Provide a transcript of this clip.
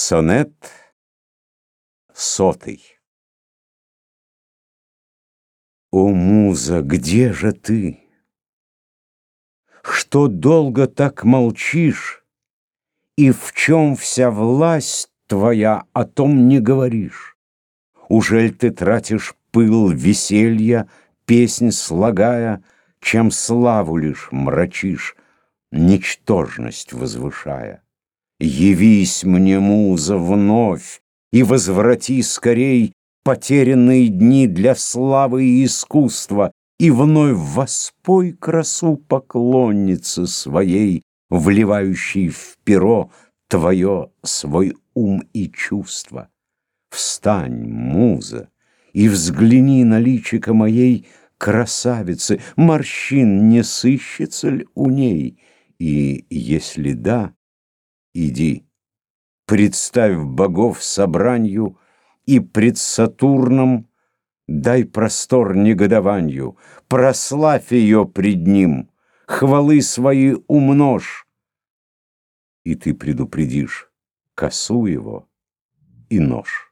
Сонет сотый О, муза, где же ты? Что долго так молчишь, И в чем вся власть твоя, о том не говоришь? Ужель ты тратишь пыл веселья, Песнь слагая, чем славу лишь мрачишь, Ничтожность возвышая? Явись мне, муза, вновь, И возврати скорей Потерянные дни для славы и искусства, И вновь воспой красу поклонницы своей, Вливающей в перо твое свой ум и чувство. Встань, муза, и взгляни на личико моей красавицы, Морщин не сыщется ли у ней? И если да, иди, представь богов собранью И пред Сатурном дай простор негодованию, Прославь ее пред ним, хвалы свои умножь, И ты предупредишь косу его и нож.